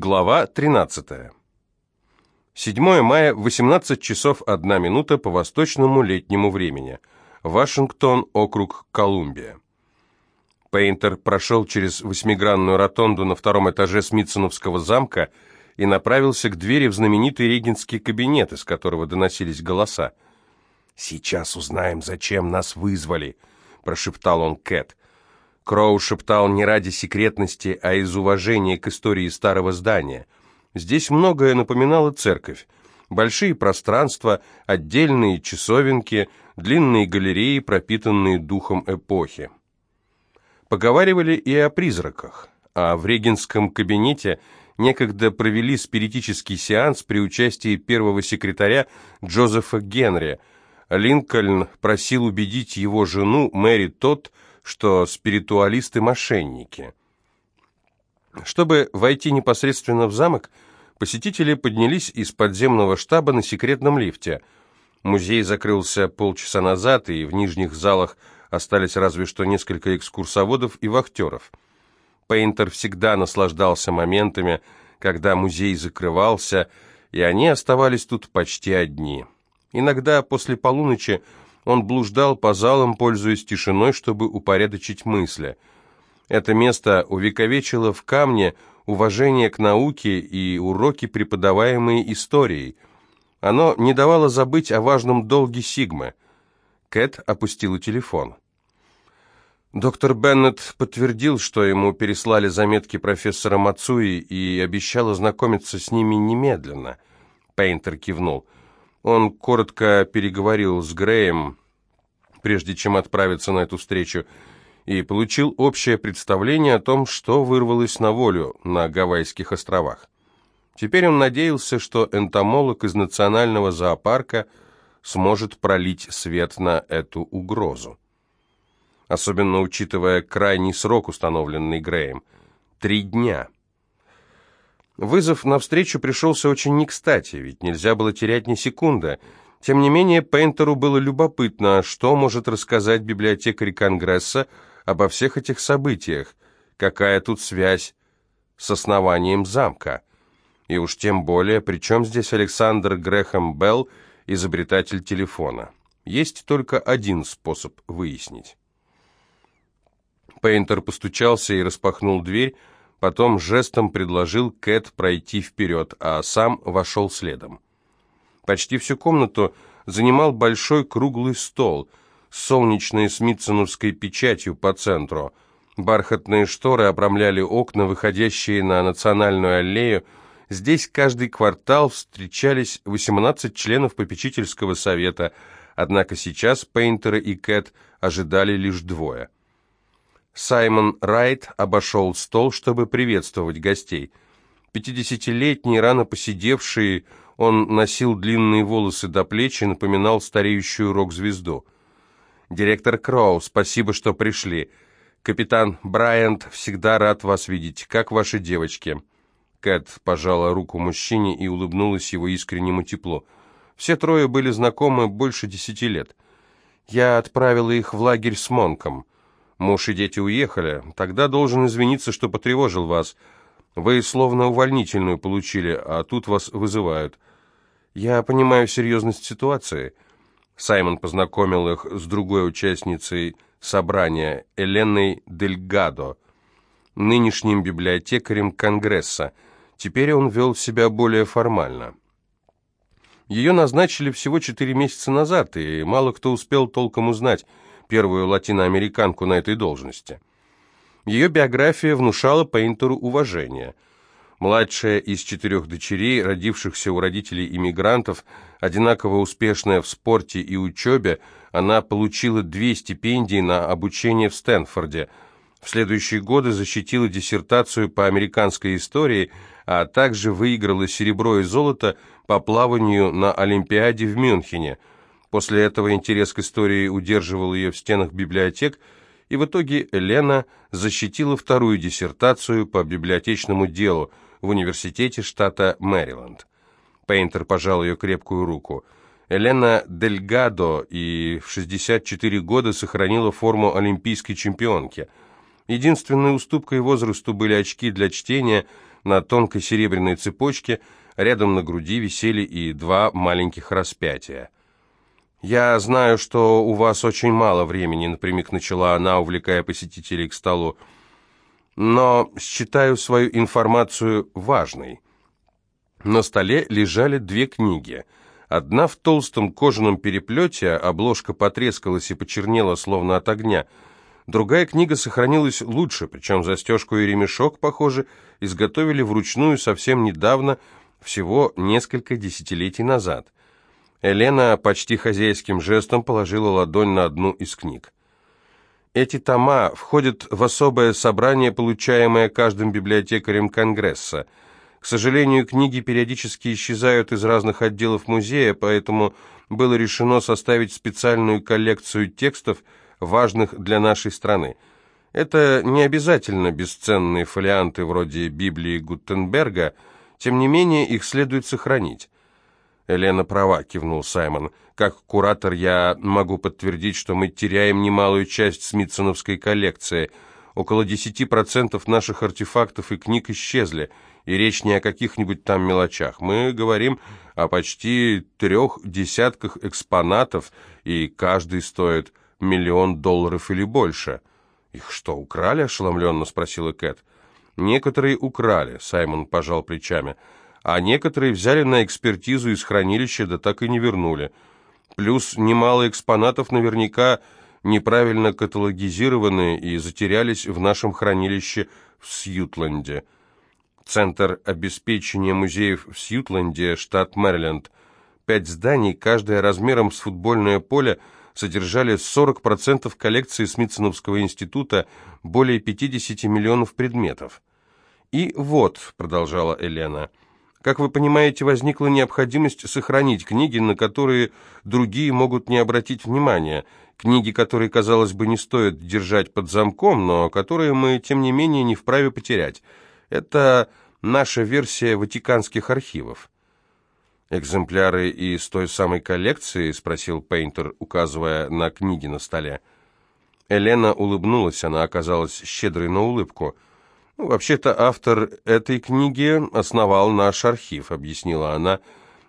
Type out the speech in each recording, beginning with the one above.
Глава 13. 7 мая, 18 часов 1 минута по восточному летнему времени. Вашингтон, округ Колумбия. Пейнтер прошел через восьмигранную ротонду на втором этаже Смитсоновского замка и направился к двери в знаменитый регенский кабинет, из которого доносились голоса. «Сейчас узнаем, зачем нас вызвали», — прошептал он Кэт. Кроу шептал не ради секретности, а из уважения к истории старого здания. Здесь многое напоминало церковь. Большие пространства, отдельные часовенки, длинные галереи, пропитанные духом эпохи. Поговаривали и о призраках, а в регенском кабинете некогда провели спиритический сеанс при участии первого секретаря Джозефа Генри. Линкольн просил убедить его жену Мэри Тодд, что спиритуалисты-мошенники. Чтобы войти непосредственно в замок, посетители поднялись из подземного штаба на секретном лифте. Музей закрылся полчаса назад, и в нижних залах остались разве что несколько экскурсоводов и вахтеров. Пейнтер всегда наслаждался моментами, когда музей закрывался, и они оставались тут почти одни. Иногда после полуночи он блуждал по залам, пользуясь тишиной, чтобы упорядочить мысли. Это место увековечило в камне уважение к науке и уроки, преподаваемые историей. Оно не давало забыть о важном долге Сигмы. Кэт опустила телефон. Доктор Беннет подтвердил, что ему переслали заметки профессора Мацуи и обещал ознакомиться с ними немедленно. Пейнтер кивнул. Он коротко переговорил с Греем, прежде чем отправиться на эту встречу, и получил общее представление о том, что вырвалось на волю на Гавайских островах. Теперь он надеялся, что энтомолог из национального зоопарка сможет пролить свет на эту угрозу. Особенно учитывая крайний срок, установленный Греем – три дня – Вызов на встречу пришелся очень не кстати, ведь нельзя было терять ни секунды. Тем не менее, Пейнтеру было любопытно, что может рассказать библиотекарь Конгресса обо всех этих событиях, какая тут связь с основанием замка. И уж тем более, при чем здесь Александр Грэхэм Белл, изобретатель телефона. Есть только один способ выяснить. Пейнтер постучался и распахнул дверь, потом жестом предложил Кэт пройти вперед, а сам вошел следом. Почти всю комнату занимал большой круглый стол с солнечной смитсоновской печатью по центру. Бархатные шторы обрамляли окна, выходящие на национальную аллею. Здесь каждый квартал встречались 18 членов попечительского совета, однако сейчас Пейнтера и Кэт ожидали лишь двое – Саймон Райт обошел стол, чтобы приветствовать гостей. Пятидесятилетний, рано посидевший, он носил длинные волосы до плеч и напоминал стареющую рок-звезду. «Директор Кроу, спасибо, что пришли. Капитан Брайант всегда рад вас видеть. Как ваши девочки?» Кэт пожала руку мужчине и улыбнулась его искреннему теплу. Все трое были знакомы больше десяти лет. «Я отправила их в лагерь с Монком». Муж и дети уехали. Тогда должен извиниться, что потревожил вас. Вы словно увольнительную получили, а тут вас вызывают. Я понимаю серьезность ситуации. Саймон познакомил их с другой участницей собрания, Эленой Дельгадо, нынешним библиотекарем Конгресса. Теперь он вел себя более формально. Ее назначили всего четыре месяца назад, и мало кто успел толком узнать, первую латиноамериканку на этой должности. Ее биография внушала Пейнтеру уважение. Младшая из четырех дочерей, родившихся у родителей иммигрантов, одинаково успешная в спорте и учебе, она получила две стипендии на обучение в Стэнфорде. В следующие годы защитила диссертацию по американской истории, а также выиграла серебро и золото по плаванию на Олимпиаде в Мюнхене – После этого интерес к истории удерживал ее в стенах библиотек, и в итоге Лена защитила вторую диссертацию по библиотечному делу в университете штата Мэриленд. Пейнтер пожал ее крепкую руку. Елена Дельгадо и в 64 года сохранила форму олимпийской чемпионки. Единственной уступкой возрасту были очки для чтения, на тонкой серебряной цепочке, рядом на груди висели и два маленьких распятия. «Я знаю, что у вас очень мало времени», — напрямик начала она, увлекая посетителей к столу, «но считаю свою информацию важной». На столе лежали две книги. Одна в толстом кожаном переплете, обложка потрескалась и почернела, словно от огня. Другая книга сохранилась лучше, причем застежку и ремешок, похоже, изготовили вручную совсем недавно, всего несколько десятилетий назад. Елена почти хозяйским жестом положила ладонь на одну из книг. Эти тома входят в особое собрание, получаемое каждым библиотекарем Конгресса – к сожалению, книги периодически исчезают из разных отделов музея, поэтому было решено составить специальную коллекцию текстов, важных для нашей страны. Это не обязательно бесценные фолианты вроде Библии Гутенберга, тем не менее их следует сохранить. Елена права, кивнул Саймон. Как куратор я могу подтвердить, что мы теряем немалую часть смитсоновской коллекции. Около 10% наших артефактов и книг исчезли – и речь не о каких-нибудь там мелочах. Мы говорим о почти трех десятках экспонатов, и каждый стоит миллион долларов или больше. «Их что, украли?» – ошеломленно спросила Кэт. «Некоторые украли», – Саймон пожал плечами, «а некоторые взяли на экспертизу из хранилища, да так и не вернули. Плюс немало экспонатов наверняка неправильно каталогизированы и затерялись в нашем хранилище в Сьютленде». Центр обеспечения музеев в Сьютленде, штат Мэриленд. Пять зданий, каждое размером с футбольное поле, содержали 40% коллекции Смитсоновского института, более 50 миллионов предметов. «И вот», — продолжала Елена, — «как вы понимаете, возникла необходимость сохранить книги, на которые другие могут не обратить внимания, книги, которые, казалось бы, не стоит держать под замком, но которые мы, тем не менее, не вправе потерять». Это наша версия ватиканских архивов. «Экземпляры из той самой коллекции?» — спросил Пейнтер, указывая на книги на столе. Елена улыбнулась, она оказалась щедрой на улыбку. «Ну, «Вообще-то автор этой книги основал наш архив», — объяснила она,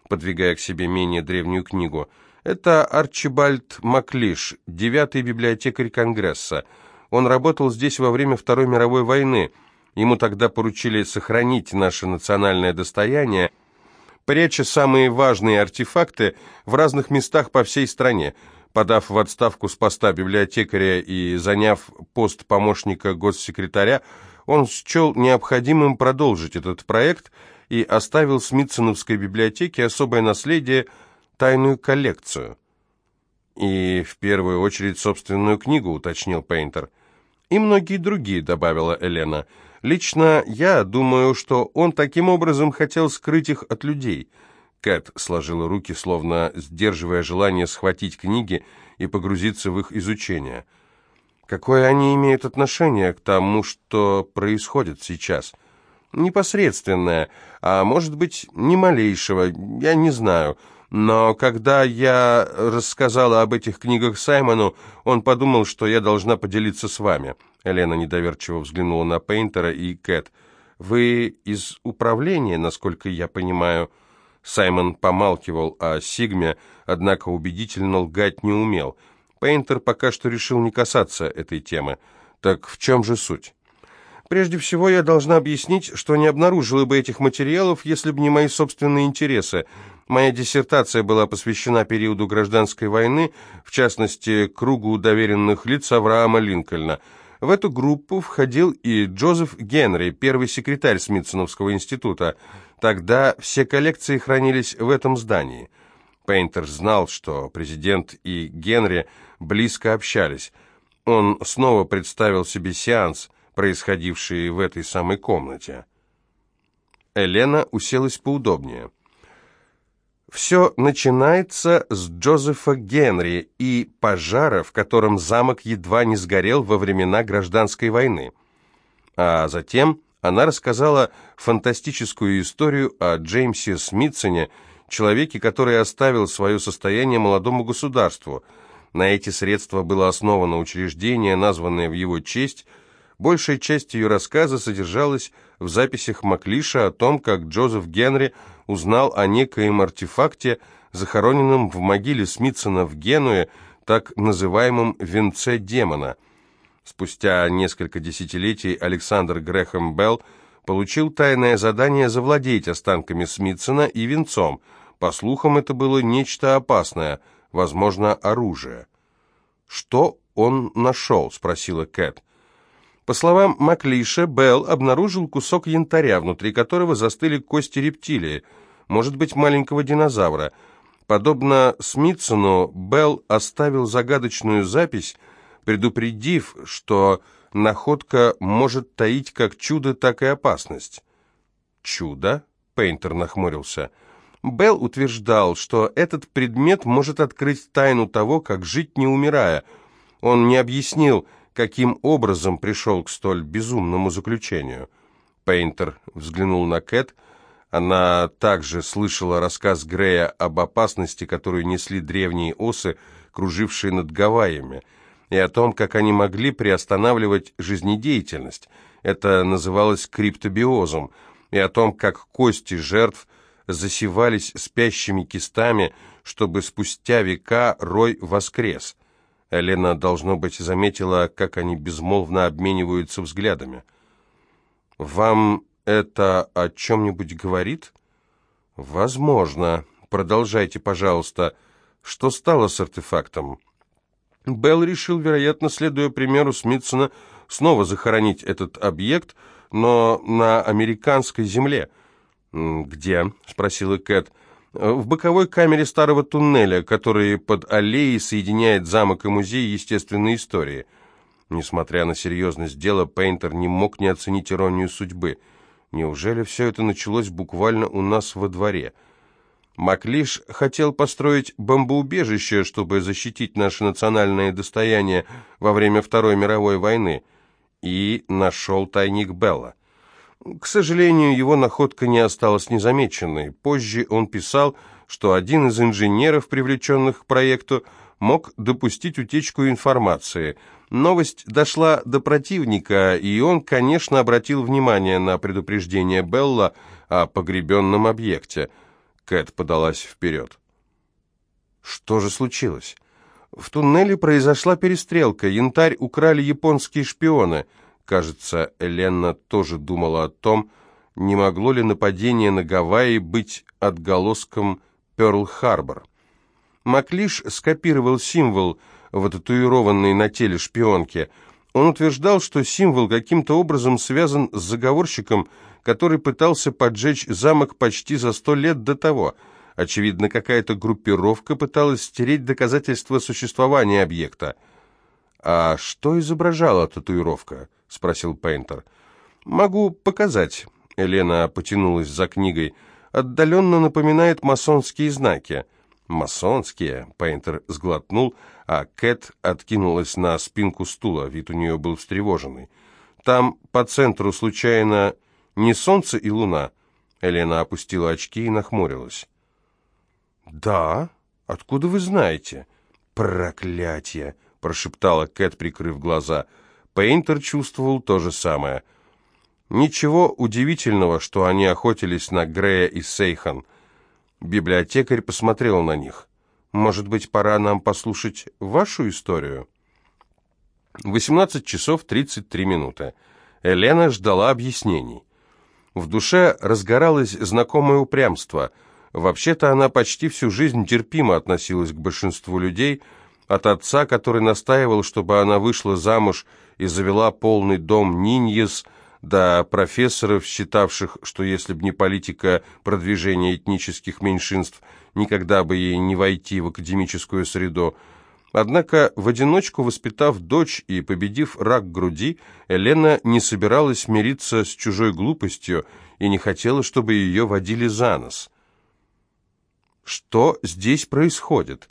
подвигая к себе менее древнюю книгу. «Это Арчибальд Маклиш, девятый библиотекарь Конгресса. Он работал здесь во время Второй мировой войны». Ему тогда поручили сохранить наше национальное достояние, пряча самые важные артефакты в разных местах по всей стране. Подав в отставку с поста библиотекаря и заняв пост помощника госсекретаря, он счел необходимым продолжить этот проект и оставил Смитсоновской библиотеке особое наследие – тайную коллекцию. «И в первую очередь собственную книгу», – уточнил Пейнтер. «И многие другие», – добавила Елена – Лично я думаю, что он таким образом хотел скрыть их от людей. Кэт сложила руки, словно сдерживая желание схватить книги и погрузиться в их изучение. Какое они имеют отношение к тому, что происходит сейчас? Непосредственное, а может быть, ни малейшего, я не знаю. Но когда я рассказала об этих книгах Саймону, он подумал, что я должна поделиться с вами. Елена недоверчиво взглянула на Пейнтера и Кэт. «Вы из управления, насколько я понимаю?» Саймон помалкивал о Сигме, однако убедительно лгать не умел. Пейнтер пока что решил не касаться этой темы. Так в чем же суть? Прежде всего, я должна объяснить, что не обнаружила бы этих материалов, если бы не мои собственные интересы. Моя диссертация была посвящена периоду гражданской войны, в частности, кругу доверенных лиц Авраама Линкольна – в эту группу входил и Джозеф Генри, первый секретарь Смитсоновского института. Тогда все коллекции хранились в этом здании. Пейнтер знал, что президент и Генри близко общались. Он снова представил себе сеанс, происходивший в этой самой комнате. Елена уселась поудобнее. Все начинается с Джозефа Генри и пожара, в котором замок едва не сгорел во времена гражданской войны. А затем она рассказала фантастическую историю о Джеймсе Смитсоне, человеке, который оставил свое состояние молодому государству. На эти средства было основано учреждение, названное в его честь Большая часть ее рассказа содержалась в записях Маклиша о том, как Джозеф Генри узнал о некоем артефакте, захороненном в могиле Смитсона в Генуе, так называемом «венце демона». Спустя несколько десятилетий Александр Грэхэм Белл получил тайное задание завладеть останками Смитсона и венцом. По слухам, это было нечто опасное, возможно, оружие. «Что он нашел?» — спросила Кэт. По словам Маклиша, Белл обнаружил кусок янтаря, внутри которого застыли кости рептилии, может быть, маленького динозавра. Подобно Смитсону, Белл оставил загадочную запись, предупредив, что находка может таить как чудо, так и опасность. «Чудо?» — Пейнтер нахмурился. Белл утверждал, что этот предмет может открыть тайну того, как жить не умирая. Он не объяснил, каким образом пришел к столь безумному заключению. Пейнтер взглянул на Кэт. Она также слышала рассказ Грея об опасности, которую несли древние осы, кружившие над Гавайями — и о том, как они могли приостанавливать жизнедеятельность. Это называлось криптобиозом, и о том, как кости жертв засевались спящими кистами, чтобы спустя века рой воскрес. Елена, должно быть, заметила, как они безмолвно обмениваются взглядами. «Вам это о чем-нибудь говорит?» «Возможно. Продолжайте, пожалуйста. Что стало с артефактом?» Белл решил, вероятно, следуя примеру Смитсона, снова захоронить этот объект, но на американской земле. «Где?» — спросила Кэт. «В боковой камере старого туннеля, который под аллеей соединяет замок и музей естественной истории». Несмотря на серьезность дела, Пейнтер не мог не оценить иронию судьбы. Неужели все это началось буквально у нас во дворе?» Маклиш хотел построить бомбоубежище, чтобы защитить наше национальное достояние во время Второй мировой войны, и нашел тайник Белла. К сожалению, его находка не осталась незамеченной. Позже он писал, что один из инженеров, привлеченных к проекту, мог допустить утечку информации. Новость дошла до противника, и он, конечно, обратил внимание на предупреждение Белла о погребенном объекте – Кэт подалась вперед. Что же случилось? В туннеле произошла перестрелка. Янтарь украли японские шпионы. Кажется, Элена тоже думала о том, не могло ли нападение на Гавайи быть отголоском Пёрл-Харбор. Маклиш скопировал символ, вытатуированный на теле шпионки. Он утверждал, что символ каким-то образом связан с заговорщиком, который пытался поджечь замок почти за сто лет до того. Очевидно, какая-то группировка пыталась стереть доказательства существования объекта. «А что изображала татуировка?» — спросил Пейнтер. «Могу показать». Елена потянулась за книгой. «Отдаленно напоминает масонские знаки». «Масонские?» — Пейнтер сглотнул, а Кэт откинулась на спинку стула. Вид у нее был встревоженный. «Там по центру случайно не солнце и луна. Елена опустила очки и нахмурилась. «Да? Откуда вы знаете?» «Проклятие!» — прошептала Кэт, прикрыв глаза. Пейнтер чувствовал то же самое. Ничего удивительного, что они охотились на Грея и Сейхан. Библиотекарь посмотрел на них. «Может быть, пора нам послушать вашу историю?» 18 часов 33 минуты. Елена ждала объяснений. В душе разгоралось знакомое упрямство. Вообще-то она почти всю жизнь терпимо относилась к большинству людей, от отца, который настаивал, чтобы она вышла замуж и завела полный дом Ниньес, до профессоров, считавших, что если б не политика продвижения этнических меньшинств, никогда бы ей не войти в академическую среду, Однако, в одиночку воспитав дочь и победив рак груди, Елена не собиралась мириться с чужой глупостью и не хотела, чтобы ее водили за нос. Что здесь происходит?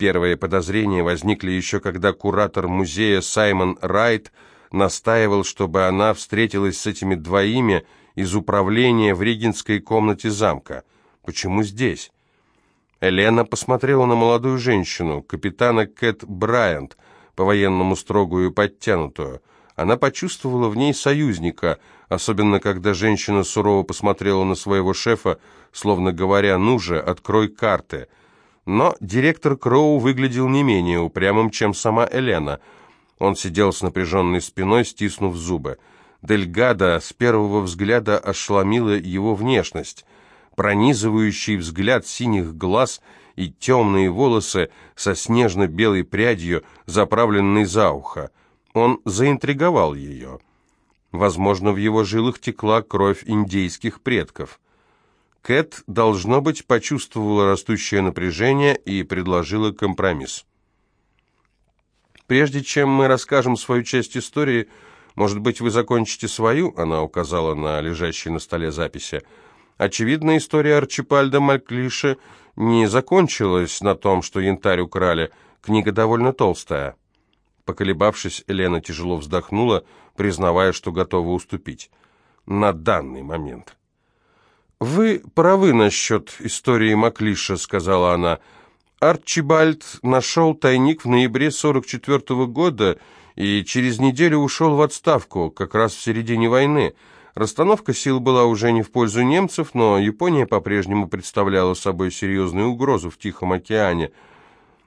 Первые подозрения возникли еще когда куратор музея Саймон Райт настаивал, чтобы она встретилась с этими двоими из управления в регенской комнате замка. Почему здесь? Елена посмотрела на молодую женщину, капитана Кэт Брайант, по-военному строгую и подтянутую. она почувствовала в ней союзника, особенно когда женщина сурово посмотрела на своего шефа, словно говоря «ну же, открой карты». Но директор Кроу выглядел не менее упрямым, чем сама Елена. Он сидел с напряженной спиной, стиснув зубы. Дельгада с первого взгляда ошеломила его внешность. Пронизывающий взгляд синих глаз и темные волосы со снежно-белой прядью, заправленной за ухо. Он заинтриговал ее. Возможно, в его жилах текла кровь индейских предков. Кэт, должно быть, почувствовала растущее напряжение и предложила компромисс. «Прежде чем мы расскажем свою часть истории, может быть, вы закончите свою?» Она указала на лежащие на столе записи. Очевидно, история Арчипальда Мальклиша не закончилась на том, что янтарь украли. Книга довольно толстая. Поколебавшись, Елена тяжело вздохнула, признавая, что готова уступить. На данный момент. «Вы правы насчет истории Маклиша», — сказала она. «Арчибальд нашел тайник в ноябре 44 -го года и через неделю ушел в отставку, как раз в середине войны. Расстановка сил была уже не в пользу немцев, но Япония по-прежнему представляла собой серьезную угрозу в Тихом океане.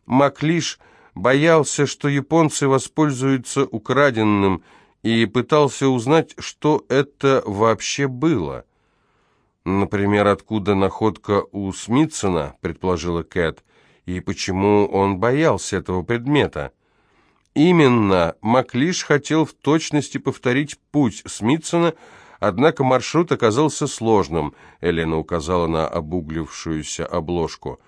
Маклиш боялся, что японцы воспользуются украденным, и пытался узнать, что это вообще было. «Например, откуда находка у Смитсона?» — предположила Кэт. «И почему он боялся этого предмета?» Именно Маклиш хотел в точности повторить путь Смитсона, однако маршрут оказался сложным, Элена указала на обуглившуюся обложку.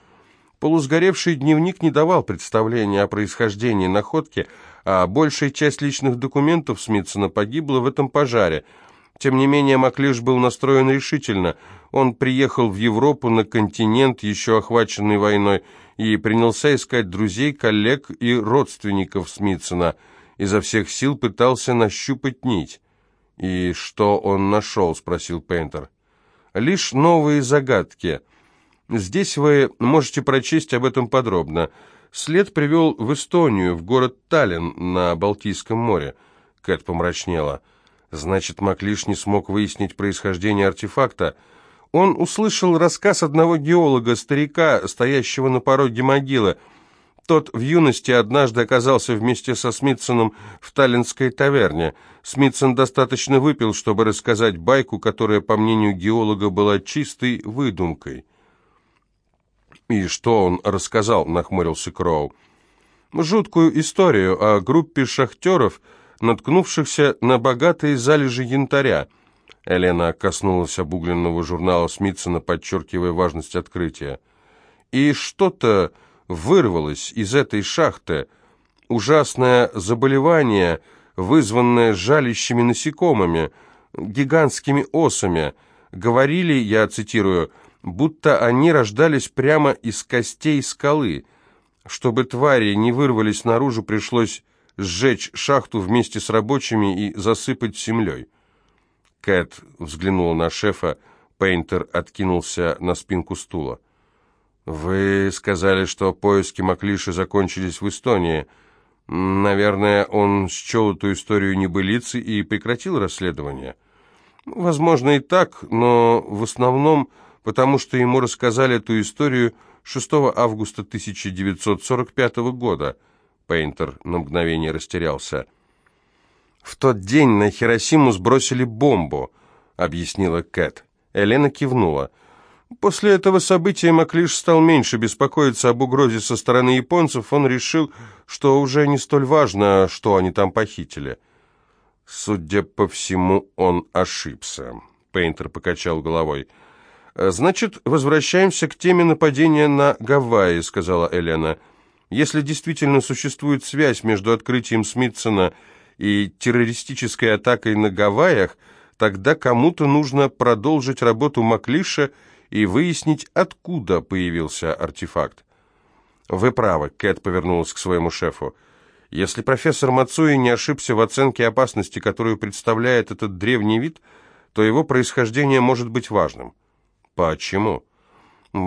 Полусгоревший дневник не давал представления о происхождении находки, а большая часть личных документов Смитсона погибла в этом пожаре – тем не менее, Маклиш был настроен решительно. Он приехал в Европу на континент, еще охваченный войной, и принялся искать друзей, коллег и родственников Смитсона. Изо всех сил пытался нащупать нить. «И что он нашел?» — спросил Пейнтер. «Лишь новые загадки. Здесь вы можете прочесть об этом подробно. След привел в Эстонию, в город Таллин на Балтийском море». Кэт помрачнела. Значит, Маклиш не смог выяснить происхождение артефакта. Он услышал рассказ одного геолога, старика, стоящего на пороге могилы. Тот в юности однажды оказался вместе со Смитсоном в таллинской таверне. Смитсон достаточно выпил, чтобы рассказать байку, которая, по мнению геолога, была чистой выдумкой. «И что он рассказал?» — нахмурился Кроу. «Жуткую историю о группе шахтеров — наткнувшихся на богатые залежи янтаря. Елена коснулась обугленного журнала Смитсона, подчеркивая важность открытия. И что-то вырвалось из этой шахты. Ужасное заболевание, вызванное жалящими насекомыми, гигантскими осами. Говорили, я цитирую, будто они рождались прямо из костей скалы. Чтобы твари не вырвались наружу, пришлось сжечь шахту вместе с рабочими и засыпать землей. Кэт взглянула на шефа, Пейнтер откинулся на спинку стула. «Вы сказали, что поиски Маклиши закончились в Эстонии. Наверное, он счел эту историю небылицы и прекратил расследование?» «Возможно и так, но в основном потому, что ему рассказали эту историю 6 августа 1945 года». Пейнтер на мгновение растерялся. «В тот день на Хиросиму сбросили бомбу», — объяснила Кэт. Елена кивнула. После этого события Маклиш стал меньше беспокоиться об угрозе со стороны японцев. Он решил, что уже не столь важно, что они там похитили. Судя по всему, он ошибся. Пейнтер покачал головой. «Значит, возвращаемся к теме нападения на Гавайи», — сказала Елена. «Елена». Если действительно существует связь между открытием Смитсона и террористической атакой на Гавайях, тогда кому-то нужно продолжить работу Маклиша и выяснить, откуда появился артефакт. «Вы правы», — Кэт повернулась к своему шефу. «Если профессор Мацуи не ошибся в оценке опасности, которую представляет этот древний вид, то его происхождение может быть важным». «Почему?»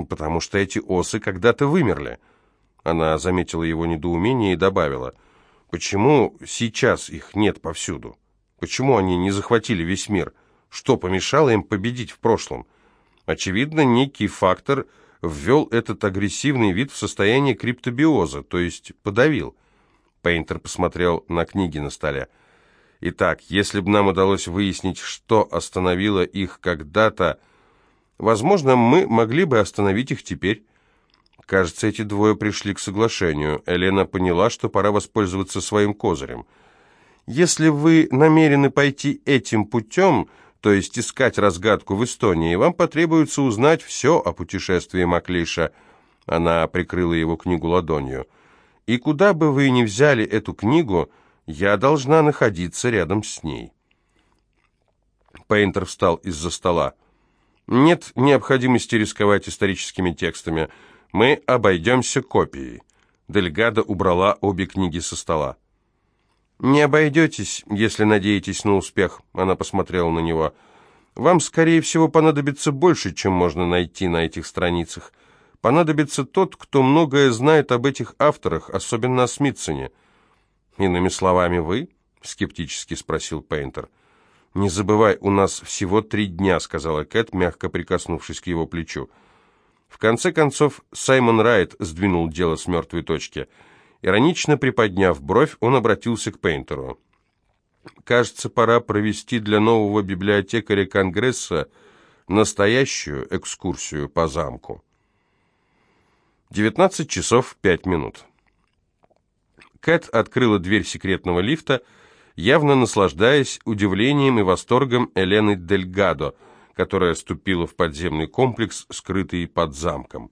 «Потому что эти осы когда-то вымерли». Она заметила его недоумение и добавила, «Почему сейчас их нет повсюду? Почему они не захватили весь мир? Что помешало им победить в прошлом? Очевидно, некий фактор ввел этот агрессивный вид в состояние криптобиоза, то есть подавил. Пейнтер посмотрел на книги на столе. Итак, если бы нам удалось выяснить, что остановило их когда-то, возможно, мы могли бы остановить их теперь. Кажется, эти двое пришли к соглашению. Елена поняла, что пора воспользоваться своим козырем. Если вы намерены пойти этим путем, то есть искать разгадку в Эстонии, вам потребуется узнать все о путешествии Маклиша. Она прикрыла его книгу ладонью. И куда бы вы ни взяли эту книгу, я должна находиться рядом с ней. Пейнтер встал из-за стола. Нет необходимости рисковать историческими текстами. Мы обойдемся копией. Дельгада убрала обе книги со стола. «Не обойдетесь, если надеетесь на успех», — она посмотрела на него. «Вам, скорее всего, понадобится больше, чем можно найти на этих страницах. Понадобится тот, кто многое знает об этих авторах, особенно о Смитсоне». «Иными словами, вы?» — скептически спросил Пейнтер. «Не забывай, у нас всего три дня», — сказала Кэт, мягко прикоснувшись к его плечу. В конце концов, Саймон Райт сдвинул дело с мертвой точки — Иронично приподняв бровь, он обратился к Пейнтеру. «Кажется, пора провести для нового библиотекаря Конгресса настоящую экскурсию по замку». 19 часов 5 минут. Кэт открыла дверь секретного лифта, явно наслаждаясь удивлением и восторгом Элены Дельгадо, которая ступила в подземный комплекс, скрытый под замком.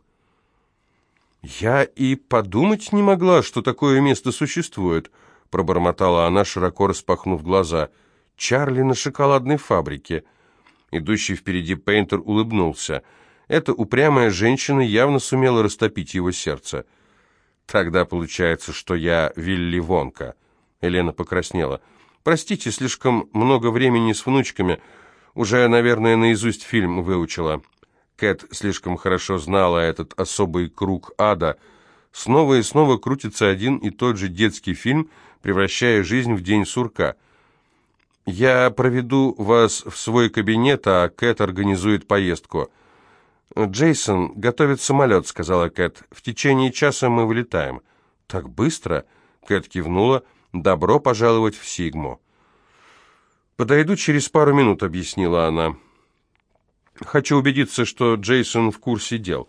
«Я и подумать не могла, что такое место существует», — пробормотала она, широко распахнув глаза. «Чарли на шоколадной фабрике». Идущий впереди Пейнтер улыбнулся. Эта упрямая женщина явно сумела растопить его сердце. «Тогда получается, что я Вилли Вонка». Елена покраснела. «Простите, слишком много времени с внучками. Уже, наверное, наизусть фильм выучила». Кэт слишком хорошо знала этот особый круг ада. Снова и снова крутится один и тот же детский фильм, превращая жизнь в день сурка. «Я проведу вас в свой кабинет, а Кэт организует поездку». «Джейсон готовит самолет», — сказала Кэт. «В течение часа мы вылетаем». «Так быстро?» — Кэт кивнула. «Добро пожаловать в Сигму». «Подойду через пару минут», — объяснила она. Хочу убедиться, что Джейсон в курсе дел.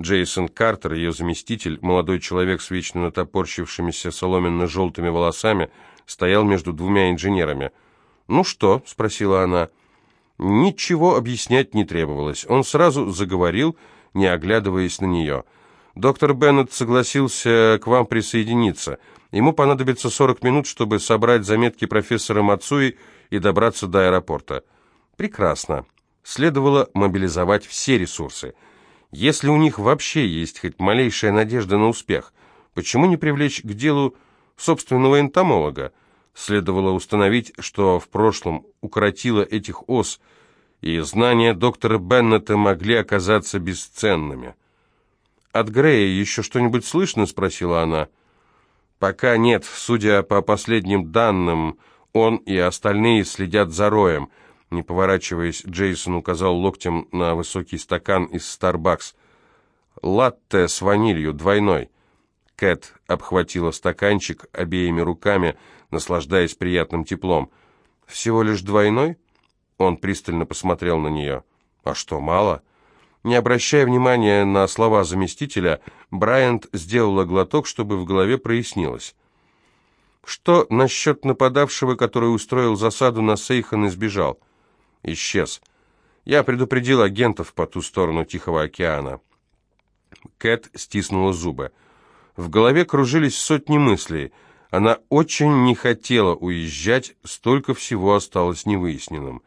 Джейсон Картер, ее заместитель, молодой человек с вечно натопорщившимися соломенно-желтыми волосами, стоял между двумя инженерами. «Ну что?» — спросила она. Ничего объяснять не требовалось. Он сразу заговорил, не оглядываясь на нее. «Доктор Беннет согласился к вам присоединиться. Ему понадобится 40 минут, чтобы собрать заметки профессора Мацуи и добраться до аэропорта». «Прекрасно следовало мобилизовать все ресурсы. Если у них вообще есть хоть малейшая надежда на успех, почему не привлечь к делу собственного энтомолога? Следовало установить, что в прошлом укоротило этих ос, и знания доктора Беннета могли оказаться бесценными. «От Грея еще что-нибудь слышно?» — спросила она. «Пока нет. Судя по последним данным, он и остальные следят за Роем». Не поворачиваясь, Джейсон указал локтем на высокий стакан из Starbucks. «Латте с ванилью, двойной». Кэт обхватила стаканчик обеими руками, наслаждаясь приятным теплом. «Всего лишь двойной?» Он пристально посмотрел на нее. «А что, мало?» Не обращая внимания на слова заместителя, Брайант сделала глоток, чтобы в голове прояснилось. «Что насчет нападавшего, который устроил засаду на Сейхан и сбежал?» исчез. Я предупредил агентов по ту сторону Тихого океана. Кэт стиснула зубы. В голове кружились сотни мыслей. Она очень не хотела уезжать, столько всего осталось невыясненным.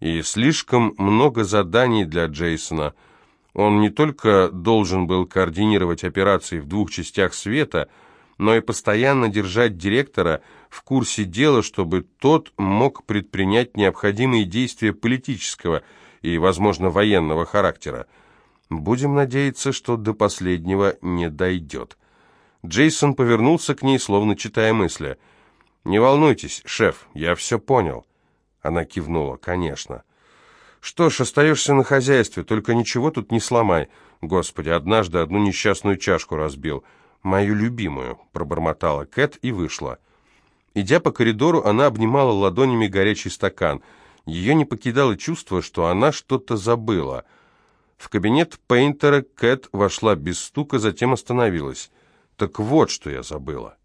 И слишком много заданий для Джейсона. Он не только должен был координировать операции в двух частях света, но и постоянно держать директора в курсе дела, чтобы тот мог предпринять необходимые действия политического и, возможно, военного характера. Будем надеяться, что до последнего не дойдет. Джейсон повернулся к ней, словно читая мысли. «Не волнуйтесь, шеф, я все понял». Она кивнула. «Конечно». «Что ж, остаешься на хозяйстве, только ничего тут не сломай. Господи, однажды одну несчастную чашку разбил. Мою любимую», — пробормотала Кэт и вышла. Идя по коридору, она обнимала ладонями горячий стакан. Ее не покидало чувство, что она что-то забыла. В кабинет Пейнтера Кэт вошла без стука, затем остановилась. «Так вот, что я забыла».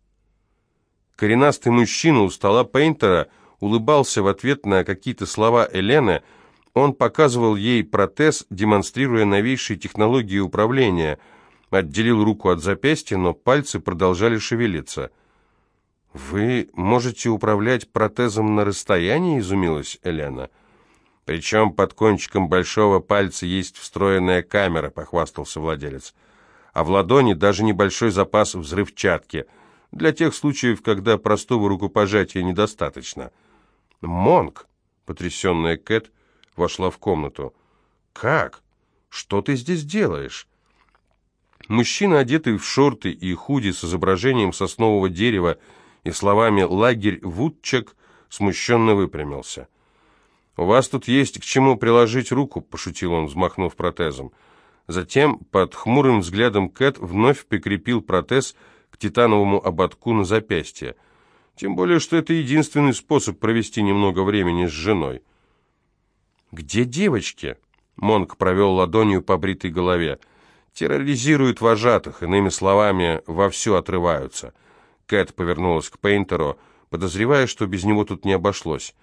Коренастый мужчина у стола Пейнтера улыбался в ответ на какие-то слова Элены, — он показывал ей протез, демонстрируя новейшие технологии управления. Отделил руку от запястья, но пальцы продолжали шевелиться. «Вы можете управлять протезом на расстоянии?» – изумилась Елена. «Причем под кончиком большого пальца есть встроенная камера», – похвастался владелец. «А в ладони даже небольшой запас взрывчатки, для тех случаев, когда простого рукопожатия недостаточно». «Монг!» – потрясенная Кэт вошла в комнату. «Как? Что ты здесь делаешь?» Мужчина, одетый в шорты и худи с изображением соснового дерева и словами «лагерь Вудчек», смущенно выпрямился. «У вас тут есть к чему приложить руку», — пошутил он, взмахнув протезом. Затем, под хмурым взглядом Кэт, вновь прикрепил протез к титановому ободку на запястье. Тем более, что это единственный способ провести немного времени с женой. «Где девочки?» Монк провел ладонью по бритой голове. «Терроризируют вожатых, иными словами, вовсю отрываются». Кэт повернулась к Пейнтеру, подозревая, что без него тут не обошлось.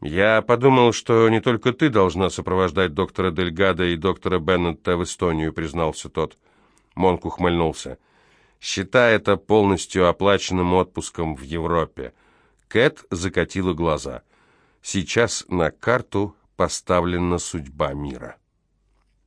«Я подумал, что не только ты должна сопровождать доктора Дельгада и доктора Беннетта в Эстонию», признался тот. Монк ухмыльнулся. «Считай это полностью оплаченным отпуском в Европе». Кэт закатила глаза. «Сейчас на карту поставлена судьба мира.